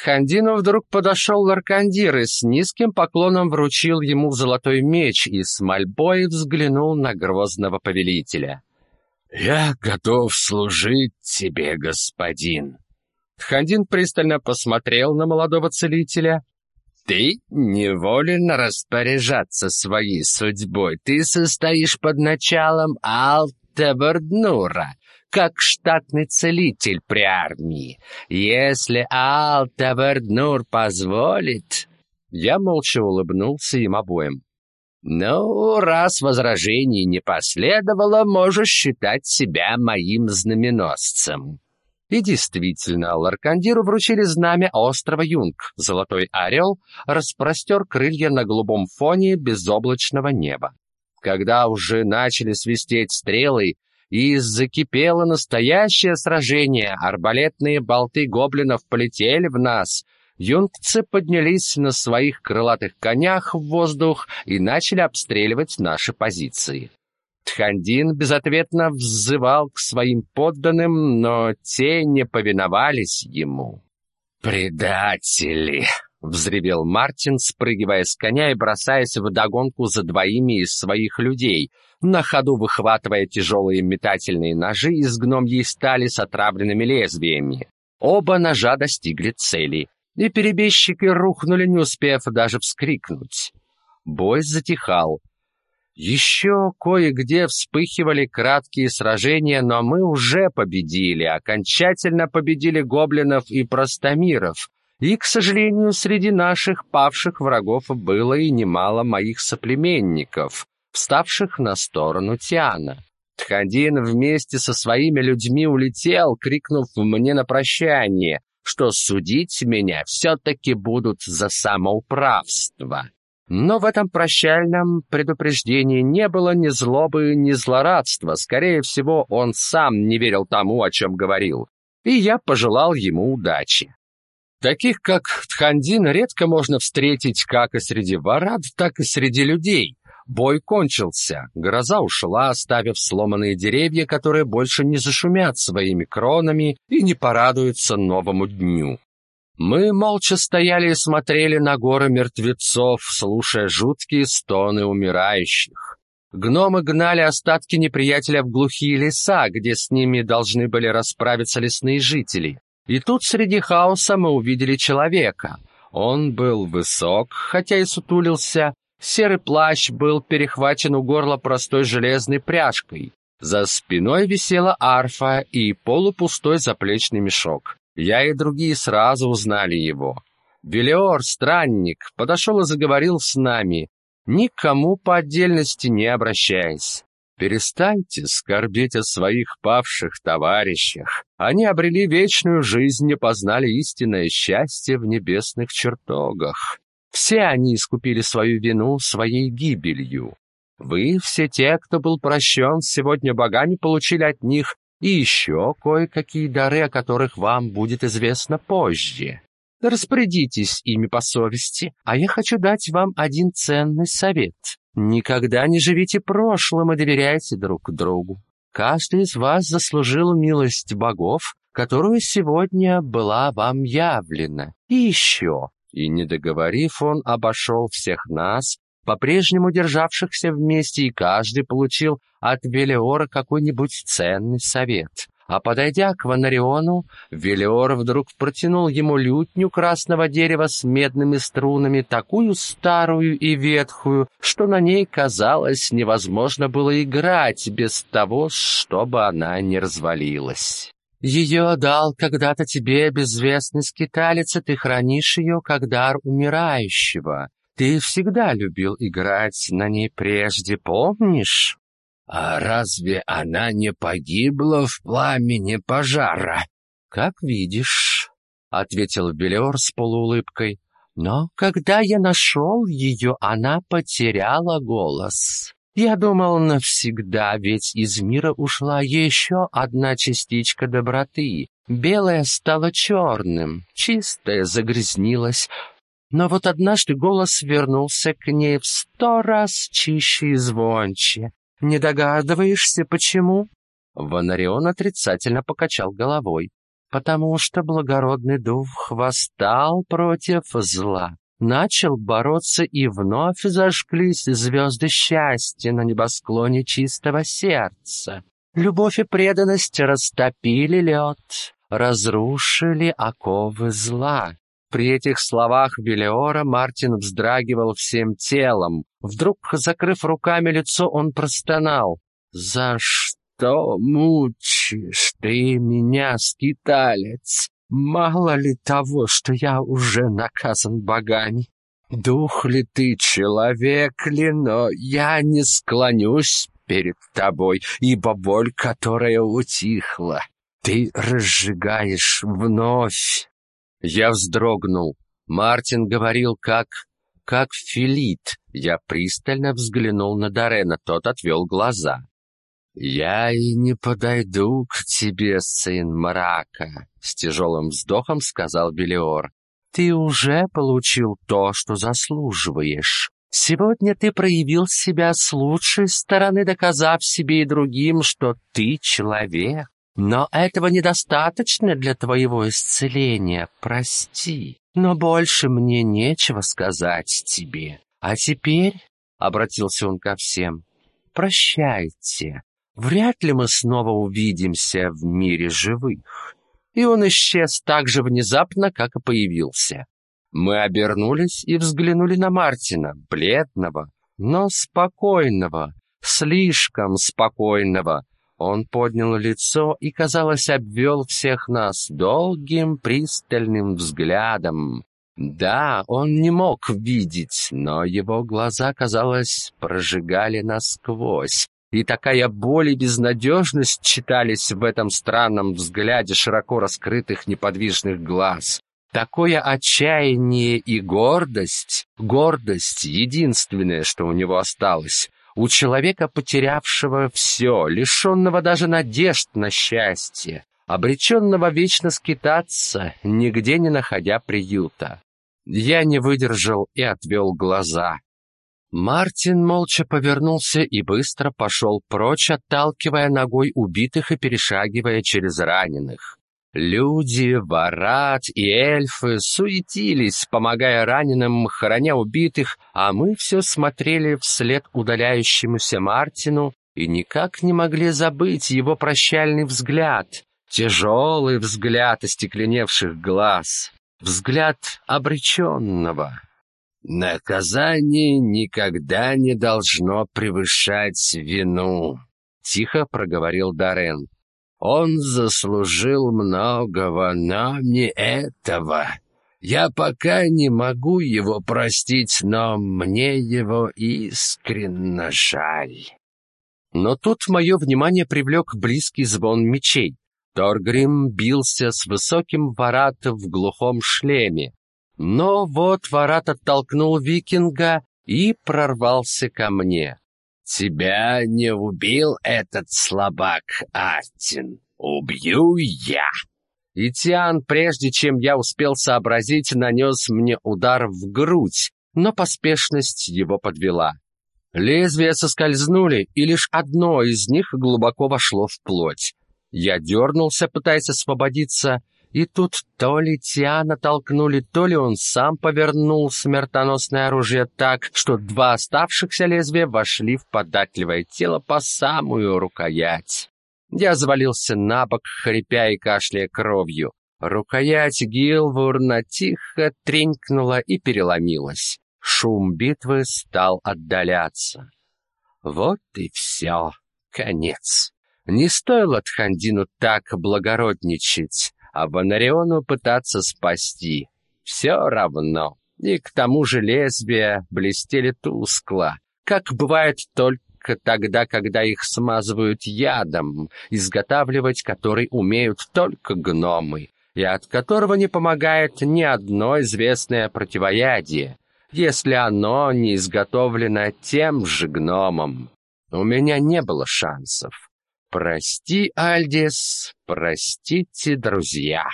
Тхандину вдруг подошел Ларкандир и с низким поклоном вручил ему золотой меч и с мольбой взглянул на грозного повелителя. «Я готов служить тебе, господин». Тхандин пристально посмотрел на молодого целителя. «Ты не волен распоряжаться своей судьбой. Ты состоишь под началом Алтеберднура, как штатный целитель при армии. Если Алтеберднур позволит...» Я молча улыбнулся им обоим. «Ну, раз возражений не последовало, можешь считать себя моим знаменосцем». И действительно, Ларкандиру вручили знамя острова Юнг. Золотой орел распростер крылья на голубом фоне безоблачного неба. Когда уже начали свистеть стрелы, и закипело настоящее сражение, арбалетные болты гоблинов полетели в нас — Юнгцы поднялись на своих крылатых конях в воздух и начали обстреливать наши позиции. Тхандин безответно взывал к своим подданным, но те не повиновались ему. «Предатели!» — взревел Мартин, спрыгивая с коня и бросаясь в догонку за двоими из своих людей, на ходу выхватывая тяжелые метательные ножи из гномьей стали с отравленными лезвиями. Оба ножа достигли цели и перебежчики рухнули, не успев даже вскрикнуть. Бой затихал. Еще кое-где вспыхивали краткие сражения, но мы уже победили, окончательно победили гоблинов и простомиров. И, к сожалению, среди наших павших врагов было и немало моих соплеменников, вставших на сторону Тиана. Тхадин вместе со своими людьми улетел, крикнув мне на прощание что судить меня все-таки будут за самоуправство. Но в этом прощальном предупреждении не было ни злобы, ни злорадства. Скорее всего, он сам не верил тому, о чем говорил. И я пожелал ему удачи. Таких, как Тхандин, редко можно встретить как и среди варад, так и среди людей. Бой кончился, гроза ушла, оставив сломанные деревья, которые больше не зашумят своими кронами и не порадуются новому дню. Мы молча стояли и смотрели на горы мертвецов, слушая жуткие стоны умирающих. Гномы гнали остатки неприятеля в глухие леса, где с ними должны были расправиться лесные жители. И тут среди хаоса мы увидели человека. Он был высок, хотя и сутулился, Серый плащ был перехвачен у горла простой железной пряжкой. За спиной висела арфа и полупустой заплечный мешок. Я и другие сразу узнали его. Велиор, странник, подошел и заговорил с нами, никому по отдельности не обращаясь. Перестаньте скорбеть о своих павших товарищах. Они обрели вечную жизнь и познали истинное счастье в небесных чертогах. Все они искупили свою вину своей гибелью. Вы, все те, кто был прощен сегодня богами, получили от них и еще кое-какие дары, о которых вам будет известно позже. Распорядитесь ими по совести, а я хочу дать вам один ценный совет. Никогда не живите прошлым и доверяйте друг другу. Каждый из вас заслужил милость богов, которую сегодня была вам явлена. И еще, и, не договорив, он обошел всех нас, по-прежнему державшихся вместе, и каждый получил от Велиора какой-нибудь ценный совет. А подойдя к Ванариону, Велиор вдруг протянул ему лютню красного дерева с медными струнами, такую старую и ветхую, что на ней, казалось, невозможно было играть без того, чтобы она не развалилась. Ее дал когда-то тебе безвестный скиталец, и ты хранишь ее как дар умирающего. Ты всегда любил играть на ней прежде, помнишь? А разве она не погибла в пламени пожара? Как видишь, ответил Белер с полуулыбкой. Но когда я нашел ее, она потеряла голос. Я думал навсегда, ведь из мира ушла еще одна частичка доброты. Белое стало черным, чистое загрязнилось. Но вот однажды голос вернулся к ней в сто раз чище и звонче. Не догадываешься, почему? Ванарион отрицательно покачал головой. потому что благородный дух восстал против зла, начал бороться и вновь зажглись звезды счастья на небосклоне чистого сердца. Любовь и преданность растопили лед, разрушили оковы зла. При этих словах Белиора Мартин вздрагивал всем телом. Вдруг, закрыв руками лицо, он простонал. «За что мучишь ты меня, скиталец? Мало ли того, что я уже наказан богами? Дух ли ты, человек ли, но я не склонюсь перед тобой, ибо боль, которая утихла, ты разжигаешь вновь. Я вздрогнул. Мартин говорил как... как Филит. Я пристально взглянул на Дорена, тот отвел глаза. «Я и не подойду к тебе, сын мрака», — с тяжелым вздохом сказал Белиор. «Ты уже получил то, что заслуживаешь. Сегодня ты проявил себя с лучшей стороны, доказав себе и другим, что ты человек. Но этого недостаточно для твоего исцеления, прости. Но больше мне нечего сказать тебе. А теперь, — обратился он ко всем, — прощайте. Вряд ли мы снова увидимся в мире живых. И он исчез так же внезапно, как и появился. Мы обернулись и взглянули на Мартина, бледного, но спокойного, слишком спокойного, он поднял лицо и, казалось, обвел всех нас долгим пристальным взглядом. Да, он не мог видеть, но его глаза, казалось, прожигали насквозь. И такая боль и безнадежность читались в этом странном взгляде широко раскрытых неподвижных глаз. Такое отчаяние и гордость, гордость — единственное, что у него осталось, у человека, потерявшего все, лишенного даже надежд на счастье, обреченного вечно скитаться, нигде не находя приюта. Я не выдержал и отвел глаза. Мартин молча повернулся и быстро пошел прочь, отталкивая ногой убитых и перешагивая через раненых. Люди, варат и эльфы суетились, помогая раненым, храня убитых, а мы все смотрели вслед удаляющемуся Мартину и никак не могли забыть его прощальный взгляд, тяжелый взгляд остекленевших глаз, взгляд обреченного. «Наказание никогда не должно превышать вину», — тихо проговорил Дарен. Он заслужил многого, но не этого. Я пока не могу его простить, но мне его искренне жаль. Но тут мое внимание привлек близкий звон мечей. Торгрим бился с высоким воротом в глухом шлеме. Но вот ворот оттолкнул викинга и прорвался ко мне. «Тебя не убил этот слабак, Артин. Убью я!» И Тиан, прежде чем я успел сообразить, нанес мне удар в грудь, но поспешность его подвела. Лезвия соскользнули, и лишь одно из них глубоко вошло в плоть. Я дернулся, пытаясь освободиться, и тут то ли Тиана толкнули, то ли он сам повернул смертоносное оружие так, что два оставшихся лезвия вошли в податливое тело по самую рукоять. Я завалился на бок, хрипя и кашляя кровью. Рукоять Гилвурна тихо тренькнула и переломилась. Шум битвы стал отдаляться. Вот и все. Конец. Не стоило Тхандину так благородничать а Бонариону пытаться спасти. Все равно. И к тому же лезвия блестели тускло, как бывает только тогда, когда их смазывают ядом, изготавливать который умеют только гномы, и от которого не помогает ни одно известное противоядие, если оно не изготовлено тем же гномом. У меня не было шансов. Прости, Альдис, простите, друзья.